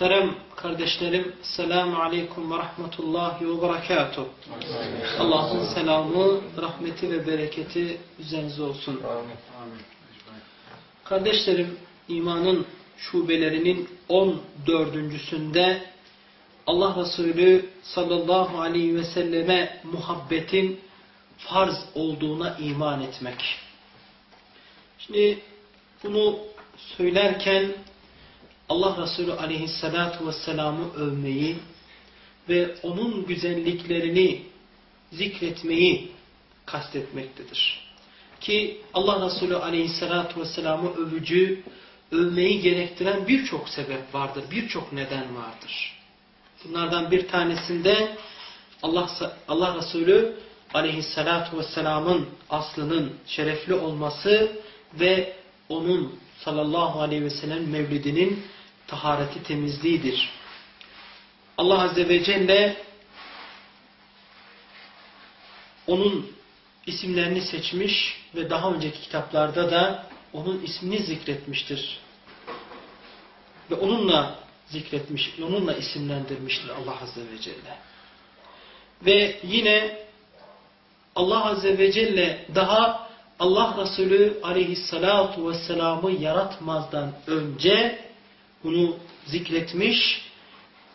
Muhterem kardeşlerim, Selamun Aleyküm ve Rahmetullahi ve Berekatuhu. Allah'ın selamı, rahmeti ve bereketi üzerinize olsun. Kardeşlerim, imanın şubelerinin 14.sünde Allah Resulü sallallahu aleyhi ve selleme muhabbetin farz olduğuna iman etmek. Şimdi bunu söylerken Allah Resulü aleyhissalatu vesselam'ı övmeyi ve onun güzelliklerini zikretmeyi kastetmektedir. Ki Allah Resulü aleyhissalatu vesselam'ı övücü, övmeyi gerektiren birçok sebep vardır, birçok neden vardır. Bunlardan bir tanesinde Allah, Allah Resulü aleyhissalatu vesselamın aslının şerefli olması ve onun sallallahu aleyhi ve sellem mevlidinin tahareti temizliğidir. Allah Azze ve Celle onun isimlerini seçmiş ve daha önceki kitaplarda da onun ismini zikretmiştir. Ve onunla zikretmiş, onunla isimlendirmiştir Allah Azze ve Celle. Ve yine Allah Azze ve Celle daha Allah Resulü aleyhissalatu vesselam'ı yaratmazdan önce bunu zikretmiş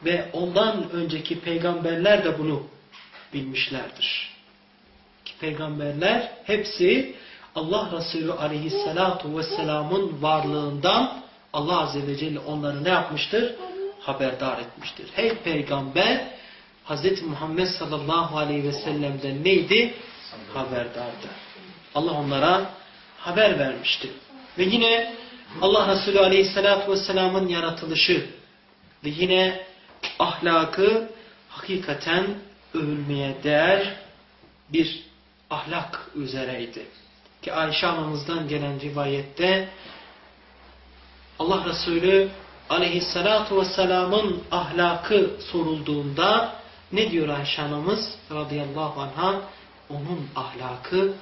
ve ondan önceki peygamberler de bunu bilmişlerdir. Ki peygamberler hepsi Allah Resulü aleyhissalatu vesselamın varlığından Allah Azze ve Celle onları ne yapmıştır? Haberdar etmiştir. Her peygamber Hz. Muhammed sallallahu aleyhi ve sellem'den neydi? Haberdardı. Allah onlara haber vermişti. Ve yine Allah Resulü Aleyhisselatü Vesselam'ın yaratılışı ve yine ahlakı hakikaten övülmeye değer bir ahlak üzereydi. Ki Ayşe anamızdan gelen rivayette Allah Resulü Aleyhisselatü Vesselam'ın ahlakı sorulduğunda ne diyor Ayşe anamız radıyallahu anh'a? Onun ahlakı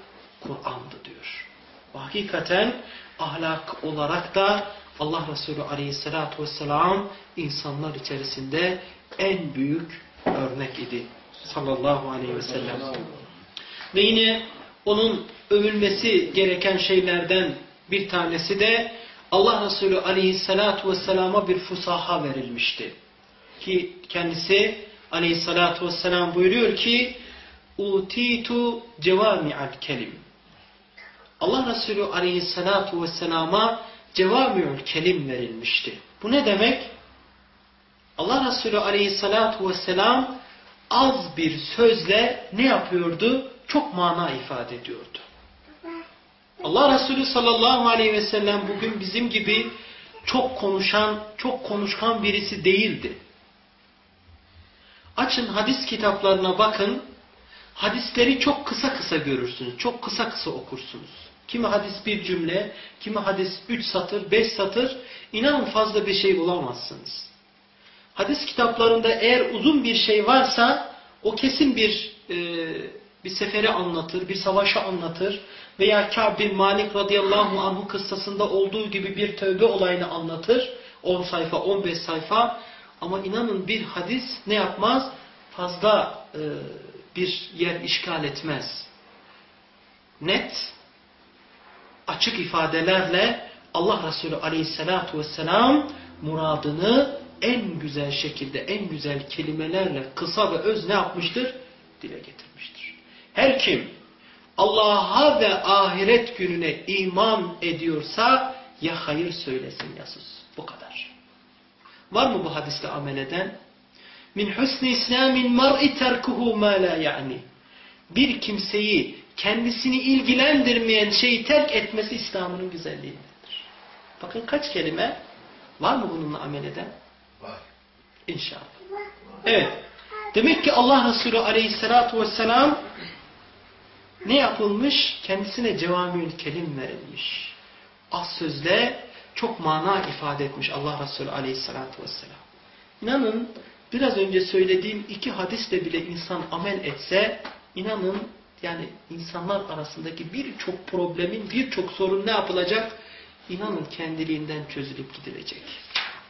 Kur'an'dı diyor. Hakikaten ahlak olarak da Allah Resulü aleyhissalatü vesselam insanlar içerisinde en büyük örnek idi. Sallallahu aleyhi ve sellem. Ve yine onun övülmesi gereken şeylerden bir tanesi de Allah Resulü aleyhissalatü vesselama bir fusaha verilmişti. Ki kendisi aleyhissalatü vesselam buyuruyor ki utitu cevami'al kelim. Allah Resulü aleyhissalatu vesselama cevami'ül kelim verilmişti. Bu ne demek? Allah Resulü aleyhissalatu vesselam az bir sözle ne yapıyordu? Çok mana ifade ediyordu. Allah Resulü sallallahu aleyhi ve sellem bugün bizim gibi çok konuşan, çok konuşkan birisi değildi. Açın hadis kitaplarına bakın. Hadisleri çok kısa kısa görürsünüz. Çok kısa kısa okursunuz. Kimi hadis bir cümle, kimi hadis üç satır, beş satır. İnanın fazla bir şey bulamazsınız. hadis kitaplarında eğer uzun bir şey varsa o kesin bir e, bir seferi anlatır, bir savaşı anlatır veya Kâb bin Malik radıyallahu anhu kıssasında olduğu gibi bir tövbe olayını anlatır. 10 sayfa, 15 sayfa ama inanın bir hadis ne yapmaz? Fazla e, bir yer işgal etmez. Net, açık ifadelerle Allah Resulü aleyhissalatu vesselam muradını en güzel şekilde, en güzel kelimelerle kısa ve öz ne yapmıştır? Dile getirmiştir. Her kim Allah'a ve ahiret gününe iman ediyorsa ya hayır söylesin ya sus. Bu kadar. Var mı bu hadiste amel eden? Min husni islamin mar'i terkuhu ma la yani. Bir kimseyi kendisini ilgilendirmeyen şeyi terk etmesi İslam'ın güzelliğindedir. Bakın kaç kelime var mı bununla amel eden? Var. İnşallah. Evet. Demek ki Allah Resulü aleyhissalatu vesselam ne yapılmış? Kendisine cevamül kelim verilmiş. Az sözle çok mana ifade etmiş Allah Resulü aleyhissalatu vesselam. İnanın biraz önce söylediğim iki hadisle bile insan amel etse inanın yani insanlar arasındaki birçok problemin birçok sorun ne yapılacak? İnanın kendiliğinden çözülüp gidilecek.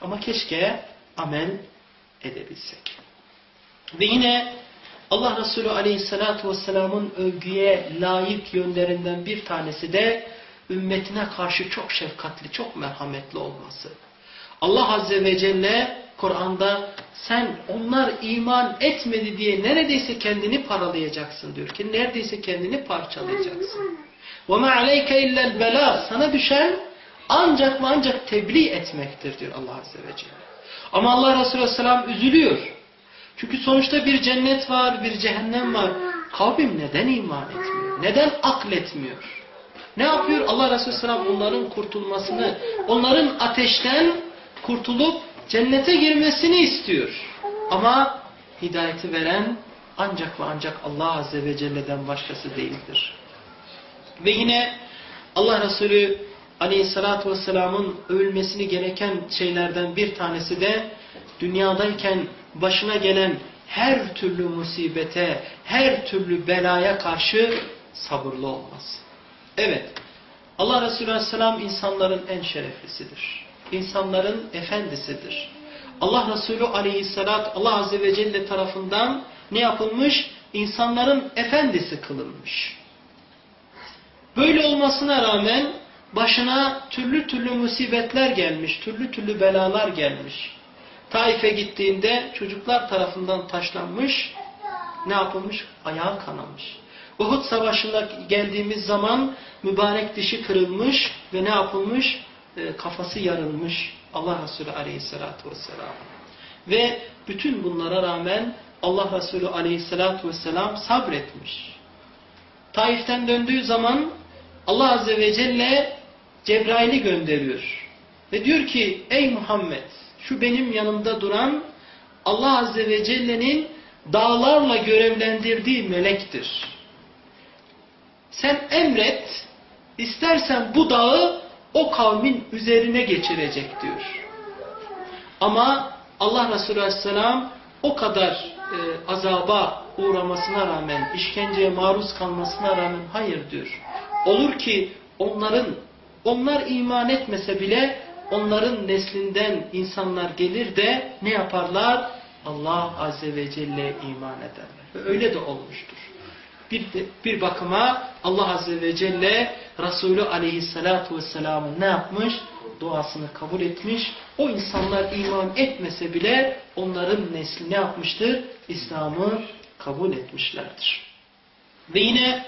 Ama keşke amel edebilsek. Ve yine Allah Resulü Aleyhisselatü Vesselam'ın övgüye layık yönlerinden bir tanesi de ümmetine karşı çok şefkatli, çok merhametli olması. Allah Azze ve Celle Kur'an'da sen onlar iman etmedi diye neredeyse kendini paralayacaksın diyor ki neredeyse kendini parçalayacaksın. وَمَا عَلَيْكَ اِلَّا الْبَلَاغ Sana düşen ancak ve ancak tebliğ etmektir diyor Allah Azze ve Celle. Ama Allah Resulü Aleyhisselam üzülüyor. Çünkü sonuçta bir cennet var, bir cehennem var. Kavim neden iman etmiyor? Neden akletmiyor? Ne yapıyor? Allah Resulü Aleyhisselam onların kurtulmasını, onların ateşten kurtulup cennete girmesini istiyor. Ama hidayeti veren ancak ve ancak Allah Azze ve Celle'den başkası değildir. Ve yine Allah Resulü Aleyhisselatü Vesselam'ın övülmesini gereken şeylerden bir tanesi de dünyadayken başına gelen her türlü musibete, her türlü belaya karşı sabırlı olması. Evet, Allah Resulü Aleyhisselam insanların en şereflisidir. İnsanların efendisidir. Allah Resulü Aleyhisselat, Allah Azze ve Celle tarafından ne yapılmış? İnsanların efendisi kılınmış. Böyle olmasına rağmen başına türlü türlü musibetler gelmiş, türlü türlü belalar gelmiş. Taif'e gittiğinde çocuklar tarafından taşlanmış, ne yapılmış? Ayağı kanamış. Uhud Savaşı'na geldiğimiz zaman mübarek dişi kırılmış ve ne yapılmış? E, kafası yarılmış Allah Resulü Aleyhisselatü Vesselam. Ve bütün bunlara rağmen Allah Resulü Aleyhisselatü Vesselam sabretmiş. Taif'ten döndüğü zaman Allah Azze ve Celle Cebrail'i gönderiyor. Ve diyor ki ey Muhammed şu benim yanımda duran Allah Azze ve Celle'nin dağlarla görevlendirdiği melektir. Sen emret, istersen bu dağı o kavmin üzerine geçirecek diyor. Ama Allah Resulü Aleyhisselam o kadar e, azaba uğramasına rağmen, işkenceye maruz kalmasına rağmen hayır diyor. Olur ki onların, onlar iman etmese bile onların neslinden insanlar gelir de ne yaparlar? Allah Azze ve Celle iman ederler. Ve öyle de olmuştur. Bir, bir bakıma Allah Azze ve Celle Resulü Aleyhisselatü Vesselam'ın ne yapmış? Duasını kabul etmiş. O insanlar iman etmese bile onların nesli ne yapmıştır? İslam'ı kabul etmişlerdir. Ve yine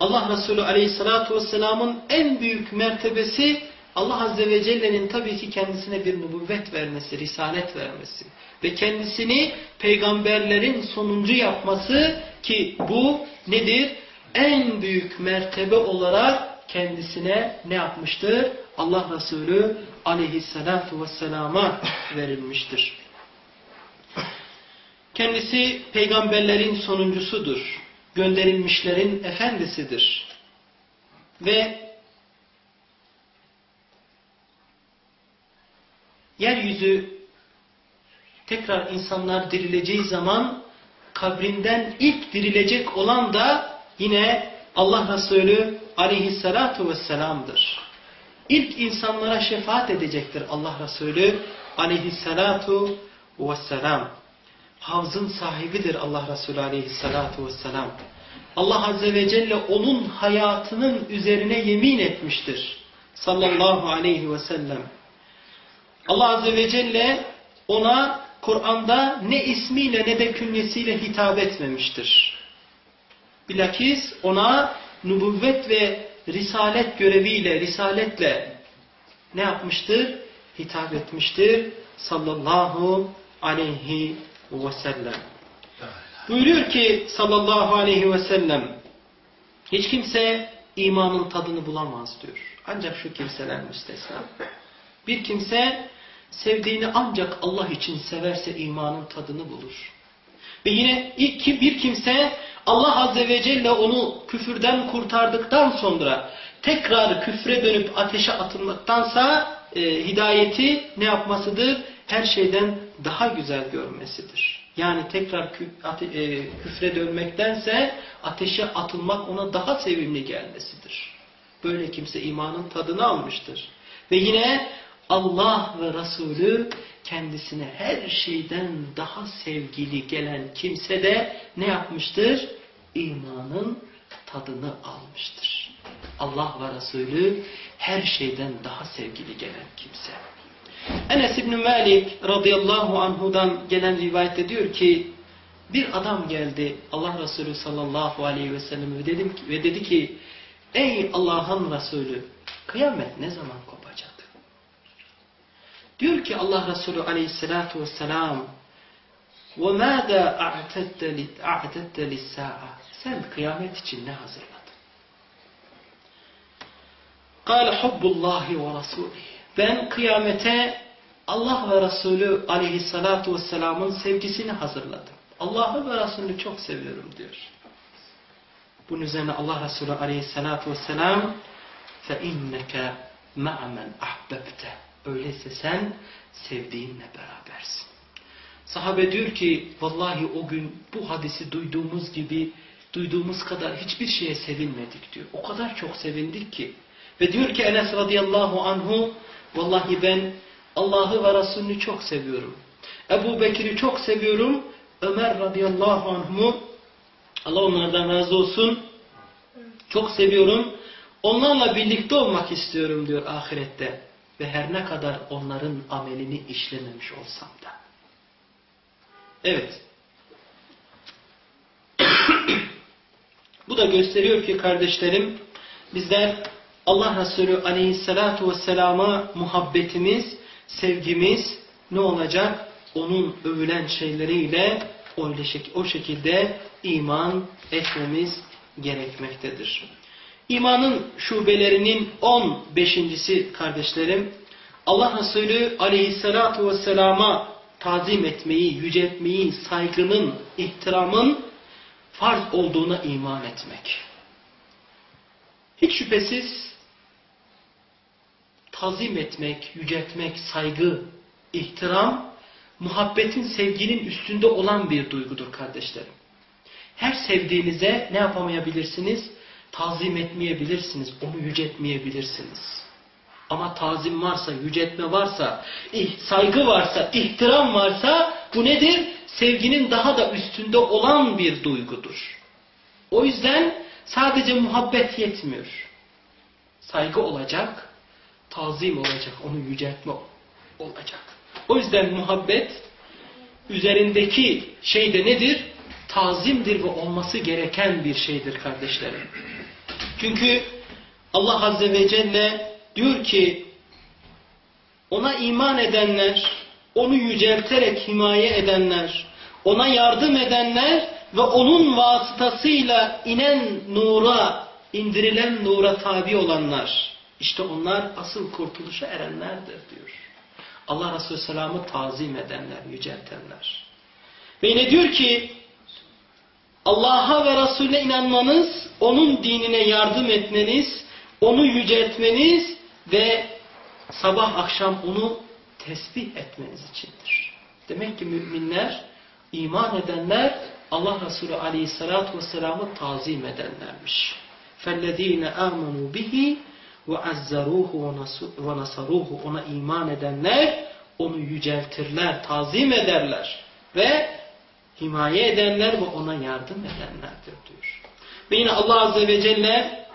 Allah Resulü Aleyhisselatü Vesselam'ın en büyük mertebesi Allah Azze ve Celle'nin tabii ki kendisine bir nübüvvet vermesi, risalet vermesi ve kendisini peygamberlerin sonuncu yapması ki bu nedir? En büyük mertebe olarak kendisine ne yapmıştır? Allah Resulü aleyhissalatu vesselama verilmiştir. Kendisi peygamberlerin sonuncusudur. Gönderilmişlerin efendisidir. Ve yeryüzü tekrar insanlar dirileceği zaman kabrinden ilk dirilecek olan da yine Allah Resulü aleyhissalatu vesselam'dır. İlk insanlara şefaat edecektir Allah Resulü aleyhissalatu vesselam. Havzın sahibidir Allah Resulü aleyhissalatu vesselam. Allah Azze ve Celle onun hayatının üzerine yemin etmiştir. Sallallahu aleyhi ve sellem. Allah Azze ve Celle ona Kur'an'da ne ismiyle ne de künyesiyle hitap etmemiştir. Bilakis ona nübüvvet ve risalet göreviyle, risaletle ne yapmıştır? Hitap etmiştir. Sallallahu aleyhi ve sellem. Buyuruyor ki sallallahu aleyhi ve sellem hiç kimse imanın tadını bulamaz diyor. Ancak şu kimseler müstesna. Bir kimse sevdiğini ancak Allah için severse imanın tadını bulur. Ve yine ilk bir kimse Allah Azze ve Celle onu küfürden kurtardıktan sonra tekrar küfre dönüp ateşe atılmaktansa e, hidayeti ne yapmasıdır? Her şeyden daha güzel görmesidir. Yani tekrar e, küfre dönmektense ateşe atılmak ona daha sevimli gelmesidir. Böyle kimse imanın tadını almıştır. Ve yine Allah ve Resulü kendisine her şeyden daha sevgili gelen kimse de ne yapmıştır? İmanın tadını almıştır. Allah ve Resulü her şeyden daha sevgili gelen kimse. Enes İbni Malik radıyallahu anhudan gelen rivayette diyor ki bir adam geldi Allah Resulü sallallahu aleyhi ve sellem ve, dedim, ve dedi ki ey Allah'ın Resulü kıyamet ne zaman kopacak? Diyor ki Allah Resulü aleyhissalatu vesselam وَمَاذَا اَعْتَدَّ لِلسَّاءَ Sen kıyamet için ne hazırladın? قَالَ حُبُّ اللّٰهِ وَرَسُولِهِ Ben kıyamete Allah ve Resulü aleyhissalatu vesselamın sevgisini hazırladım. Allah'ı ve Resulünü çok seviyorum diyor. Bunun üzerine Allah Resulü aleyhissalatu vesselam فَاِنَّكَ مَعَ مَنْ أَحْبَبْتَ Öyleyse sen sevdiğinle berabersin. Sahabe diyor ki vallahi o gün bu hadisi duyduğumuz gibi duyduğumuz kadar hiçbir şeye sevinmedik diyor. O kadar çok sevindik ki. Ve diyor ki Enes radıyallahu anhu vallahi ben Allah'ı ve Resulünü çok seviyorum. Ebu Bekir'i çok seviyorum. Ömer radıyallahu anhu Allah onlardan razı olsun. Çok seviyorum. Onlarla birlikte olmak istiyorum diyor ahirette. Ve her ne kadar onların amelini işlememiş olsam da. Evet. Bu da gösteriyor ki kardeşlerim bizler Allah Resulü aleyhissalatu vesselama muhabbetimiz, sevgimiz ne olacak? Onun övülen şeyleriyle o şekilde iman etmemiz gerekmektedir. İmanın şubelerinin 15.si kardeşlerim Allah Resulü aleyhissalatu vesselama tazim etmeyi, yüceltmeyi, saygının, ihtiramın farz olduğuna iman etmek. Hiç şüphesiz tazim etmek, yüceltmek, saygı, ihtiram, muhabbetin, sevginin üstünde olan bir duygudur kardeşlerim. Her sevdiğinize ne yapamayabilirsiniz? Tazim etmeyebilirsiniz, onu yüceltmeyebilirsiniz. Ama tazim varsa, yüceltme varsa, saygı varsa, ihtiram varsa bu nedir? Sevginin daha da üstünde olan bir duygudur. O yüzden sadece muhabbet yetmiyor. Saygı olacak, tazim olacak, onu yüceltme olacak. O yüzden muhabbet üzerindeki şey de nedir? Tazimdir ve olması gereken bir şeydir kardeşlerim. Çünkü Allah Azze ve Celle diyor ki ona iman edenler, onu yücelterek himaye edenler, ona yardım edenler ve onun vasıtasıyla inen nura, indirilen nura tabi olanlar. İşte onlar asıl kurtuluşa erenlerdir diyor. Allah Resulü Selam'ı tazim edenler, yüceltenler. Ve yine diyor ki Allah'a ve Resulüne inanmanız, onun dinine yardım etmeniz, onu yüceltmeniz ve sabah akşam onu tesbih etmeniz içindir. Demek ki müminler, iman edenler Allah Resulü Aleyhisselatü Vesselam'ı tazim edenlermiş. فَالَّذ۪ينَ آمَنُوا بِهِ وَعَزَّرُوهُ وَنَصَرُوهُ Ona iman edenler onu yüceltirler, tazim ederler ve himaye edenler ve ona yardım edenlerdir diyor. Ve yine Allah Azze ve Celle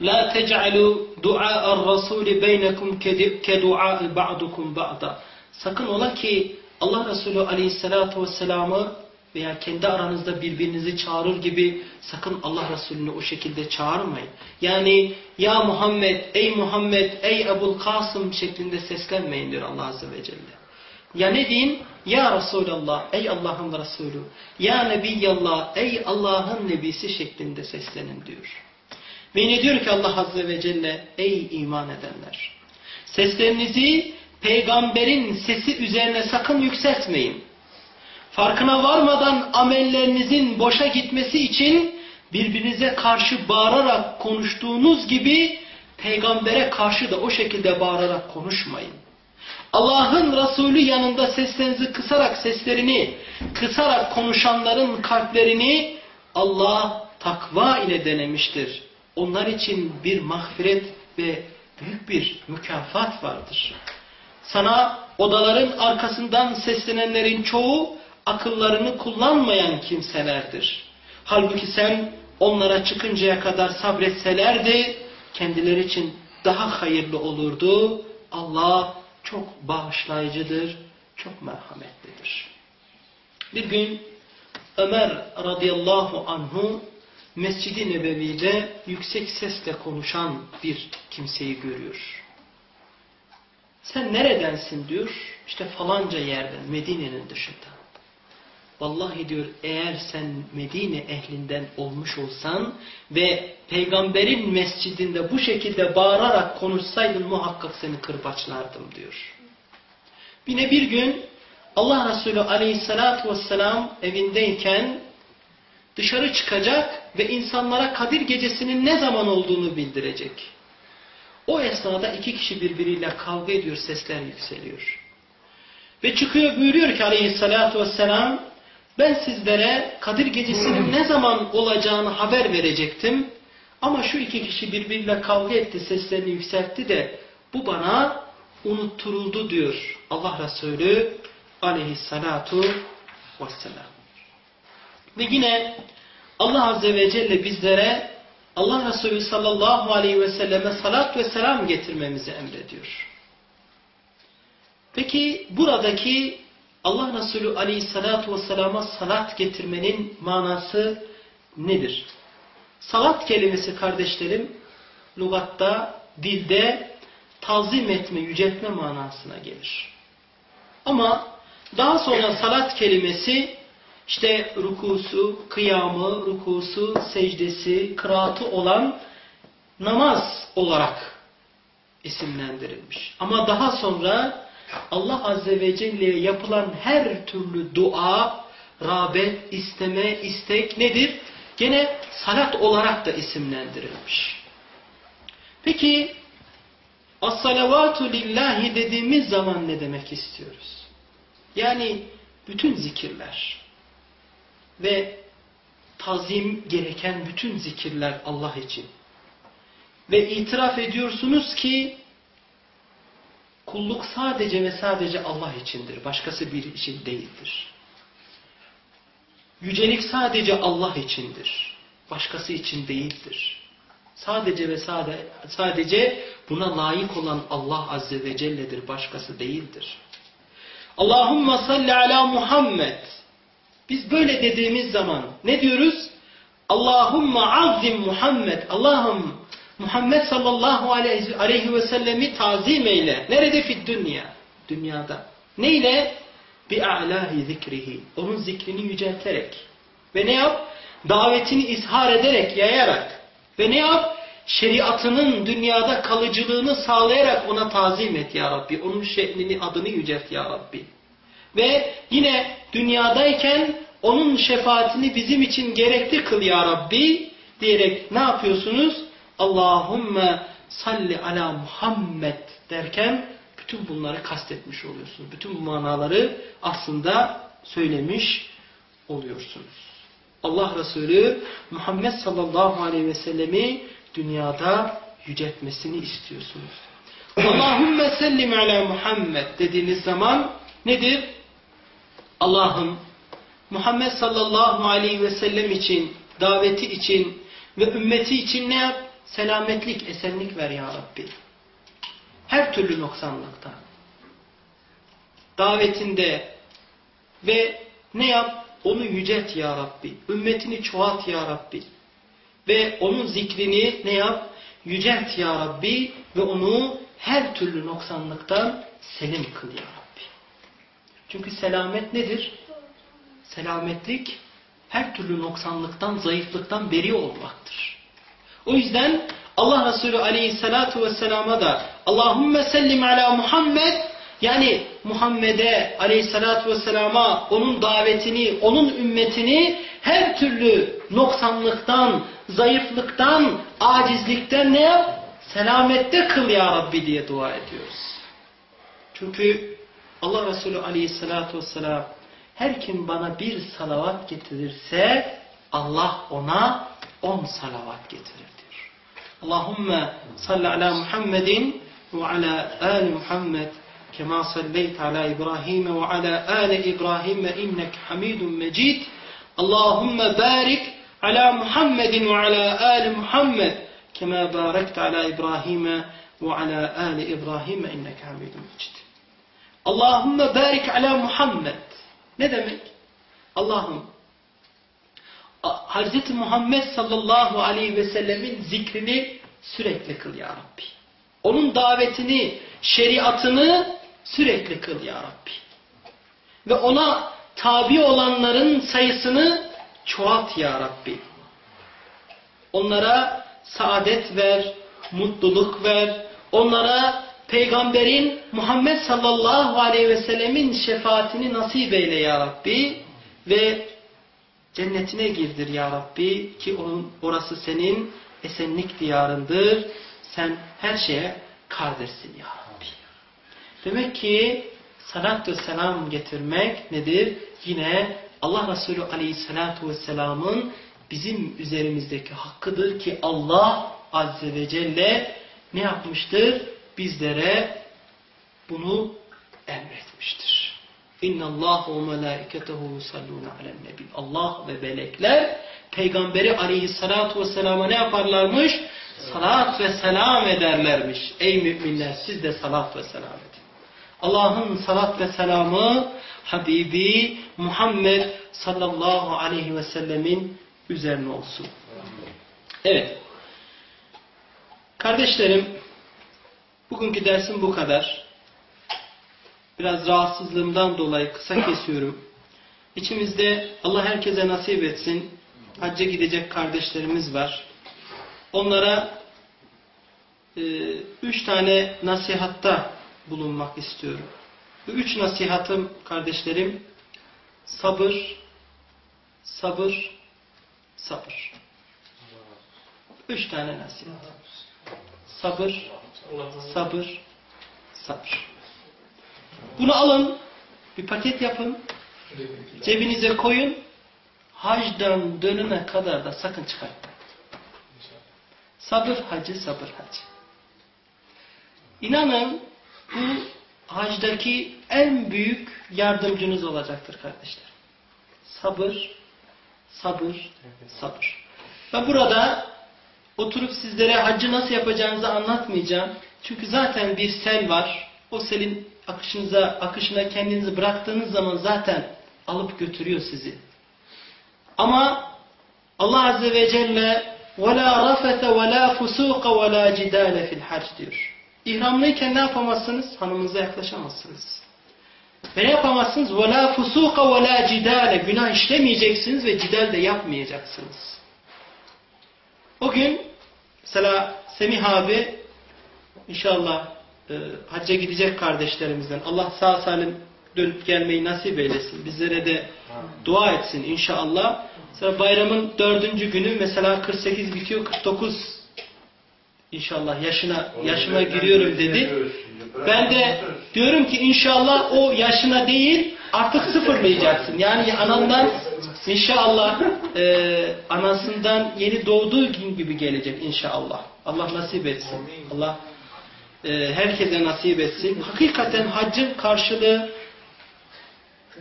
La tec'alû du'a'ar rasûli beynekum ke du'a'i ba'dukum ba'da. Sakın ola ki Allah Resulü Aleyhisselatü Vesselam'ı veya kendi aranızda birbirinizi çağırır gibi sakın Allah Resulü'nü o şekilde çağırmayın. Yani ya Muhammed, ey Muhammed, ey Ebul Kasım şeklinde seslenmeyin diyor Allah Azze ve Celle. Ya ne deyin? Ya Resulallah, ey Allah'ın Resulü. Ya Nebiyallah, ey Allah'ın Nebisi şeklinde seslenin diyor. Ve yine diyor ki Allah Azze ve Celle, ey iman edenler. Seslerinizi peygamberin sesi üzerine sakın yükseltmeyin. Farkına varmadan amellerinizin boşa gitmesi için birbirinize karşı bağırarak konuştuğunuz gibi peygambere karşı da o şekilde bağırarak konuşmayın. Allah'ın Resulü yanında seslerinizi kısarak seslerini, kısarak konuşanların kalplerini Allah takva ile denemiştir. Onlar için bir mağfiret ve büyük bir mükafat vardır. Sana odaların arkasından seslenenlerin çoğu akıllarını kullanmayan kimselerdir. Halbuki sen onlara çıkıncaya kadar sabretselerdi kendileri için daha hayırlı olurdu. Allah çok bağışlayıcıdır, çok merhametlidir. Bir gün Ömer radıyallahu anhu Mescid-i Nebevi'de yüksek sesle konuşan bir kimseyi görüyor. Sen neredensin diyor. İşte falanca yerden, Medine'nin dışında. Vallahi diyor eğer sen Medine ehlinden olmuş olsan ve peygamberin mescidinde bu şekilde bağırarak konuşsaydın muhakkak seni kırbaçlardım diyor. Yine bir gün Allah Resulü aleyhissalatü vesselam evindeyken dışarı çıkacak ve insanlara Kadir gecesinin ne zaman olduğunu bildirecek. O esnada iki kişi birbiriyle kavga ediyor, sesler yükseliyor. Ve çıkıyor buyuruyor ki aleyhissalatü vesselam ben sizlere Kadir gecesinin ne zaman olacağını haber verecektim. Ama şu iki kişi birbiriyle kavga etti, seslerini yükseltti de bu bana unutturuldu diyor Allah Resulü aleyhissalatu vesselam. Ve yine Allah Azze ve Celle bizlere Allah Resulü sallallahu aleyhi ve selleme salat ve selam getirmemizi emrediyor. Peki buradaki Allah Resulü aleyhissalatu vesselama salat getirmenin manası nedir? Salat kelimesi kardeşlerim lugatta, dilde tazim etme, yüceltme manasına gelir. Ama daha sonra salat kelimesi işte rukusu, kıyamı, rukusu, secdesi, kıraatı olan namaz olarak isimlendirilmiş. Ama daha sonra Allah Azze ve Celle'ye yapılan her türlü dua, rağbet, isteme, istek nedir? Gene salat olarak da isimlendirilmiş. Peki as-salavatu lillahi dediğimiz zaman ne demek istiyoruz? Yani bütün zikirler ve tazim gereken bütün zikirler Allah için. Ve itiraf ediyorsunuz ki Kulluk sadece ve sadece Allah içindir. Başkası bir için değildir. Yücelik sadece Allah içindir. Başkası için değildir. Sadece ve sadece, sadece buna layık olan Allah Azze ve Celle'dir. Başkası değildir. Allahümme salli ala Muhammed. Biz böyle dediğimiz zaman ne diyoruz? Allahümme azim Muhammed. Allah'ım Muhammed sallallahu aleyhi ve sellemi tazim eyle. Nerede fid dünya? Dünyada. Neyle? Bi'a'lahi zikrihi. Onun zikrini yücelterek. Ve ne yap? Davetini ishar ederek, yayarak. Ve ne yap? Şeriatının dünyada kalıcılığını sağlayarak ona tazim et ya Rabbi. Onun şeklini, adını yücelt ya Rabbi. Ve yine dünyadayken onun şefaatini bizim için gerekli kıl ya Rabbi diyerek ne yapıyorsunuz? Allahümme salli ala Muhammed derken bütün bunları kastetmiş oluyorsunuz. Bütün bu manaları aslında söylemiş oluyorsunuz. Allah Resulü Muhammed sallallahu aleyhi ve sellemi dünyada yüceltmesini istiyorsunuz. Allahümme sellim ala Muhammed dediğiniz zaman nedir? Allah'ım Muhammed sallallahu aleyhi ve sellem için, daveti için ve ümmeti için ne yap? Selametlik, esenlik ver ya Rabbi. Her türlü noksanlıkta. Davetinde ve ne yap? Onu yücelt ya Rabbi. Ümmetini çoğalt ya Rabbi. Ve onun zikrini ne yap? Yücelt ya Rabbi ve onu her türlü noksanlıktan selim kıl ya Rabbi. Çünkü selamet nedir? Selametlik her türlü noksanlıktan, zayıflıktan beri olmaktır. O yüzden Allah Resulü aleyhissalatu vesselama da Allahümme sellim ala Muhammed yani Muhammed'e aleyhissalatu vesselama onun davetini, onun ümmetini her türlü noksanlıktan, zayıflıktan, acizlikten ne yap? Selamette kıl ya Rabbi diye dua ediyoruz. Çünkü Allah Resulü aleyhissalatu vesselam her kim bana bir salavat getirirse Allah ona on salavat getirir diyor. Allahümme salli ala Muhammedin ve ala ali Muhammed كما صليت على إبراهيم وعلى آل إبراهيم إنك حميد مجيد اللهم بارك على محمد وعلى آل محمد كما باركت على إبراهيم وعلى آل إبراهيم إنك حميد مجيد اللهم بارك على محمد ne demek? Allah'ım Hz. Muhammed sallallahu aleyhi ve sellemin zikrini sürekli kıl ya Rabbi. Onun davetini, şeriatını sürekli kıl ya Rabbi. Ve ona tabi olanların sayısını çoğalt ya Rabbi. Onlara saadet ver, mutluluk ver. Onlara peygamberin Muhammed sallallahu aleyhi ve sellemin şefaatini nasip eyle ya Rabbi. Ve cennetine girdir ya Rabbi ki onun orası senin esenlik diyarındır. Sen her şeye kadirsin ya Rabbi. Demek ki salat ve selam getirmek nedir? Yine Allah Resulü aleyhissalatu vesselamın bizim üzerimizdeki hakkıdır ki Allah azze ve celle ne yapmıştır? Bizlere bunu emretmiştir. Allah ve melaiketehu yusalluna alen nebi. Allah ve melekler peygamberi aleyhissalatu vesselama ne yaparlarmış? Salat ve selam ederlermiş. Ey müminler siz de salat ve selam edin. Allah'ın salat ve selamı Habibi Muhammed sallallahu aleyhi ve sellemin üzerine olsun. Evet. Kardeşlerim bugünkü dersim bu kadar. Biraz rahatsızlığımdan dolayı kısa kesiyorum. İçimizde Allah herkese nasip etsin. Hacca gidecek kardeşlerimiz var. Onlara e, üç tane nasihatta bulunmak istiyorum. Bu üç nasihatım kardeşlerim sabır, sabır, sabır. Üç tane nasihat. Sabır, sabır, sabır. Bunu alın, bir paket yapın, cebinize koyun, hacdan dönene kadar da sakın çıkartmayın. Sabır hacı, sabır hacı. İnanın bu hacdaki en büyük yardımcınız olacaktır kardeşler. Sabır, sabır, sabır. Ben burada oturup sizlere hacı nasıl yapacağınızı anlatmayacağım. Çünkü zaten bir sel var. O selin akışınıza, akışına kendinizi bıraktığınız zaman zaten alıp götürüyor sizi. Ama Allah Azze ve Celle وَلَا رَفَثَ وَلَا فُسُوقَ وَلَا جِدَالَ فِي الْحَرْجِ diyor. İhramlıyken ne yapamazsınız? Hanımınıza yaklaşamazsınız. Ve ne yapamazsınız? وَلَا فُسُوقَ وَلَا جِدَالَ Günah işlemeyeceksiniz ve cidal de yapmayacaksınız. O gün mesela Semih abi inşallah e, hacca gidecek kardeşlerimizden Allah sağ salim dönüp gelmeyi nasip eylesin. Bizlere de dua etsin inşallah. Mesela bayramın dördüncü günü mesela 48 bitiyor 49 İnşallah yaşına yaşıma giriyorum dedi. Ben de diyorum ki inşallah o yaşına değil artık sıfırlayacaksın. Yani anandan inşallah e, anasından yeni doğduğu gün gibi gelecek inşallah. Allah nasip etsin. Allah e, herkese nasip etsin. Hakikaten haccın karşılığı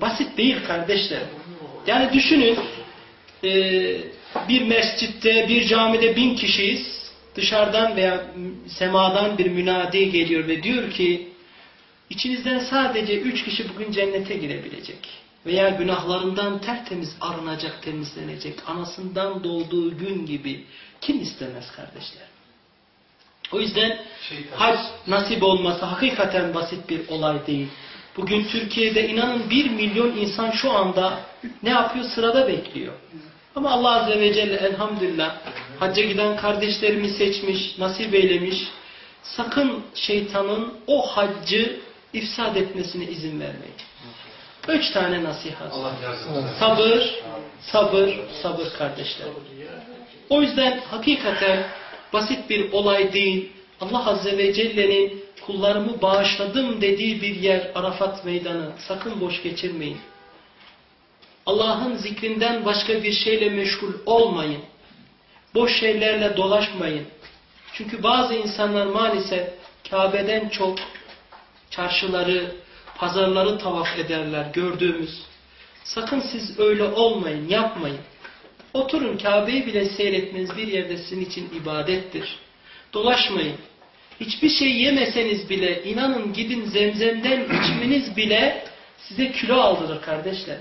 basit değil kardeşler. Yani düşünün e, bir mescitte, bir camide bin kişiyiz. Dışarıdan veya semadan bir münadi geliyor ve diyor ki içinizden sadece üç kişi bugün cennete girebilecek. Veya günahlarından tertemiz arınacak, temizlenecek. Anasından doğduğu gün gibi kim istemez kardeşler? O yüzden hac nasip olması hakikaten basit bir olay değil. Bugün Türkiye'de inanın bir milyon insan şu anda ne yapıyor? Sırada bekliyor. Ama Allah Azze ve Celle elhamdülillah hacca giden kardeşlerimi seçmiş, nasip eylemiş. Sakın şeytanın o haccı ifsad etmesine izin vermeyin. Üç tane nasihat. Sabır, sabır, sabır kardeşler. O yüzden hakikaten basit bir olay değil. Allah Azze ve Celle'nin kullarımı bağışladım dediği bir yer Arafat meydanı. Sakın boş geçirmeyin. Allah'ın zikrinden başka bir şeyle meşgul olmayın. Boş şeylerle dolaşmayın. Çünkü bazı insanlar maalesef Kabe'den çok çarşıları, pazarları tavaf ederler gördüğümüz. Sakın siz öyle olmayın, yapmayın. Oturun Kabe'yi bile seyretmeniz bir yerde sizin için ibadettir. Dolaşmayın. Hiçbir şey yemeseniz bile inanın gidin zemzemden içmeniz bile size kilo aldırır kardeşler.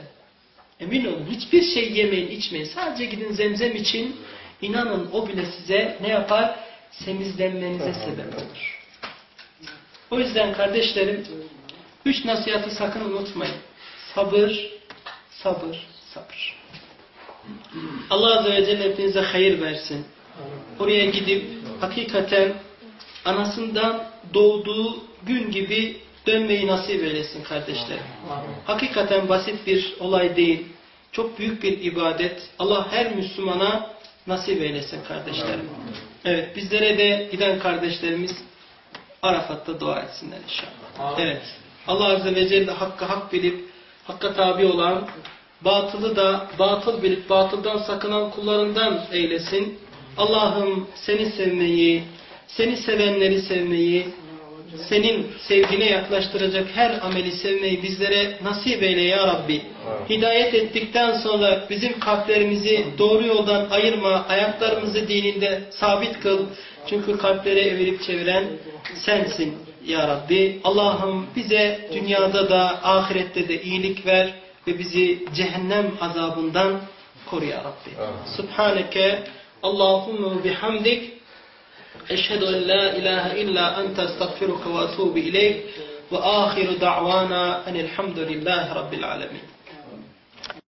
Emin olun hiçbir şey yemeyin içmeyin. Sadece gidin zemzem için inanın o bile size ne yapar? Semizlenmenize sebep olur. O yüzden kardeşlerim üç nasihatı sakın unutmayın. Sabır, sabır, sabır. Allah Azze ve Celle hepinize hayır versin. Oraya gidip hakikaten anasından doğduğu gün gibi dönmeyi nasip eylesin kardeşlerim. Hakikaten basit bir olay değil. Çok büyük bir ibadet. Allah her Müslümana nasip eylesin kardeşlerim. Evet bizlere de giden kardeşlerimiz Arafat'ta dua etsinler inşallah. Evet. Allah Azze ve Celle hakkı hak bilip hakka tabi olan batılı da batıl bilip batıldan sakınan kullarından eylesin. Allah'ım seni sevmeyi, seni sevenleri sevmeyi, senin sevgine yaklaştıracak her ameli sevmeyi bizlere nasip eyle ya Rabbi. Hidayet ettikten sonra bizim kalplerimizi doğru yoldan ayırma, ayaklarımızı dininde sabit kıl. Çünkü kalpleri evirip çeviren sensin ya Rabbi. Allah'ım bize dünyada da ahirette de iyilik ver ve bizi cehennem azabından koru ya Rabbi. Subhaneke Allahümme bihamdik eşhedü en la ilahe illa ente estağfiruke ve etûbü ileyk ve ahiru da'vana enelhamdülillahi rabbil alemin.